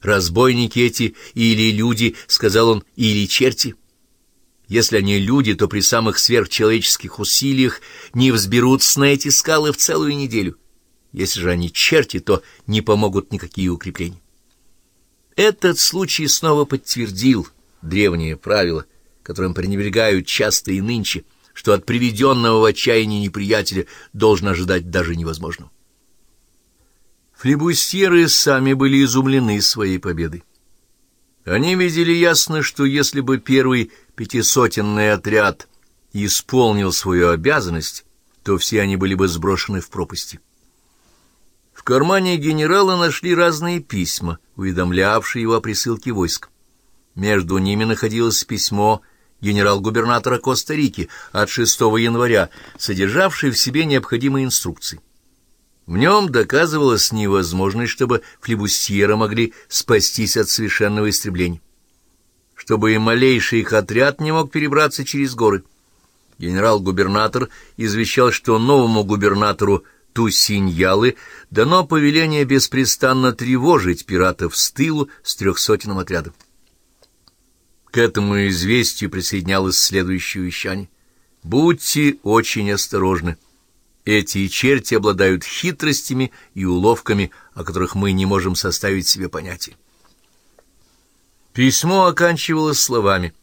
Разбойники эти или люди, — сказал он, — или черти. Если они люди, то при самых сверхчеловеческих усилиях не взберутся на эти скалы в целую неделю. Если же они черти, то не помогут никакие укрепления. Этот случай снова подтвердил древнее правило, которым пренебрегают часто и нынче, что от приведенного в отчаяние неприятеля должен ожидать даже невозможного. Флебустьеры сами были изумлены своей победой. Они видели ясно, что если бы первый пятисотенный отряд исполнил свою обязанность, то все они были бы сброшены в пропасти. В кармане генерала нашли разные письма, уведомлявшие его о присылке войск. Между ними находилось письмо генерал-губернатора Коста-Рики от 6 января, содержавшее в себе необходимые инструкции. В нем доказывалась невозможность, чтобы флебустьеры могли спастись от совершенного истребления, чтобы и малейший их отряд не мог перебраться через горы. Генерал-губернатор извещал, что новому губернатору Тусиньялы дано повеление беспрестанно тревожить пиратов с тылу с трехсотенным отрядом. К этому известию присоединялось следующее вещание. «Будьте очень осторожны». Эти черти обладают хитростями и уловками, о которых мы не можем составить себе понятие. Письмо оканчивалось словами.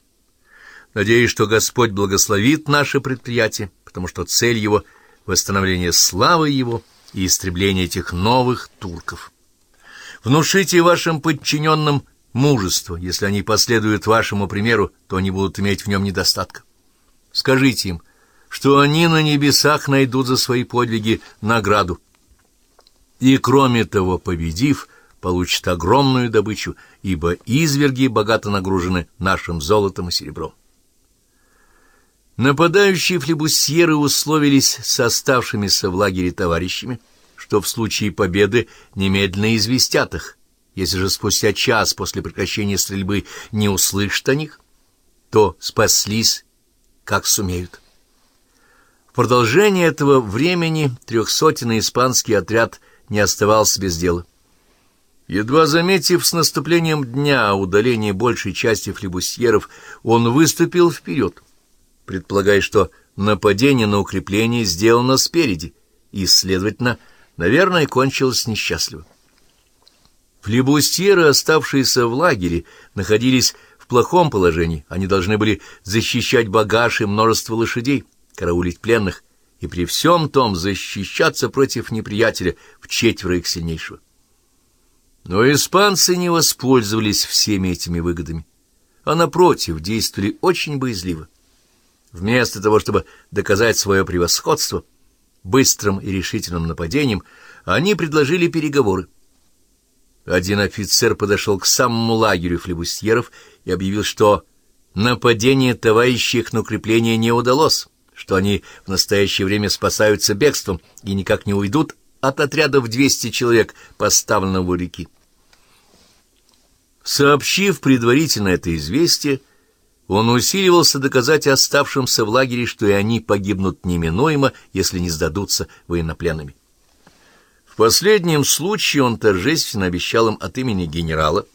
Надеюсь, что Господь благословит наше предприятие, потому что цель его — восстановление славы его и истребление этих новых турков. Внушите вашим подчиненным мужество. Если они последуют вашему примеру, то они будут иметь в нем недостатка. Скажите им — что они на небесах найдут за свои подвиги награду. И, кроме того, победив, получат огромную добычу, ибо изверги богато нагружены нашим золотом и серебром. Нападающие флебусьеры условились с оставшимися в лагере товарищами, что в случае победы немедленно известят их. Если же спустя час после прекращения стрельбы не услышат о них, то спаслись, как сумеют продолжение этого времени трехсотенный испанский отряд не оставался без дела. Едва заметив с наступлением дня удаление большей части флебусьеров, он выступил вперед, предполагая, что нападение на укрепление сделано спереди, и, следовательно, наверное, кончилось несчастливо. Флебустьеры, оставшиеся в лагере, находились в плохом положении, они должны были защищать багаж и множество лошадей караулить пленных и при всем том защищаться против неприятеля в четверо их сильнейшего. Но испанцы не воспользовались всеми этими выгодами, а, напротив, действовали очень боязливо. Вместо того, чтобы доказать свое превосходство быстрым и решительным нападением, они предложили переговоры. Один офицер подошел к самому лагерю флебустьеров и объявил, что нападение товарищей их на укрепление не удалось что они в настоящее время спасаются бегством и никак не уйдут от отряда в 200 человек, поставленного у реки. Сообщив предварительно это известие, он усиливался доказать оставшимся в лагере, что и они погибнут неминуемо, если не сдадутся военнопленными. В последнем случае он торжественно обещал им от имени генерала,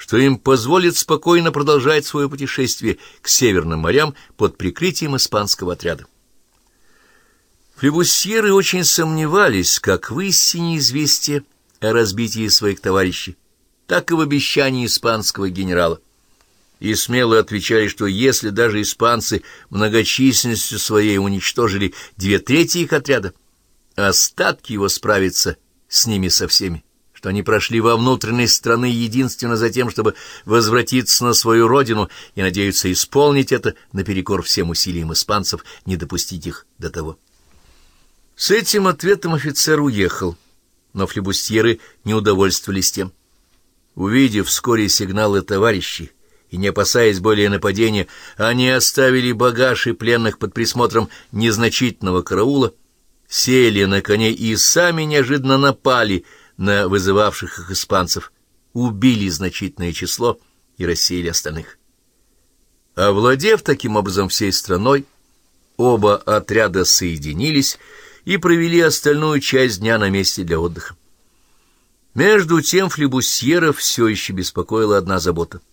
что им позволит спокойно продолжать свое путешествие к северным морям под прикрытием испанского отряда. Флебусьеры очень сомневались как в истине известия о разбитии своих товарищей, так и в обещании испанского генерала. И смело отвечали, что если даже испанцы многочисленностью своей уничтожили две трети их отряда, остатки его справятся с ними со всеми что они прошли во внутренность страны единственно за тем, чтобы возвратиться на свою родину и надеются исполнить это наперекор всем усилиям испанцев, не допустить их до того. С этим ответом офицер уехал, но флебустьеры не удовольствовались тем. Увидев вскоре сигналы товарищей и не опасаясь более нападения, они оставили багаж и пленных под присмотром незначительного караула, сели на коней и сами неожиданно напали — на вызывавших их испанцев, убили значительное число и рассеяли остальных. Овладев таким образом всей страной, оба отряда соединились и провели остальную часть дня на месте для отдыха. Между тем флебусьера все еще беспокоила одна забота —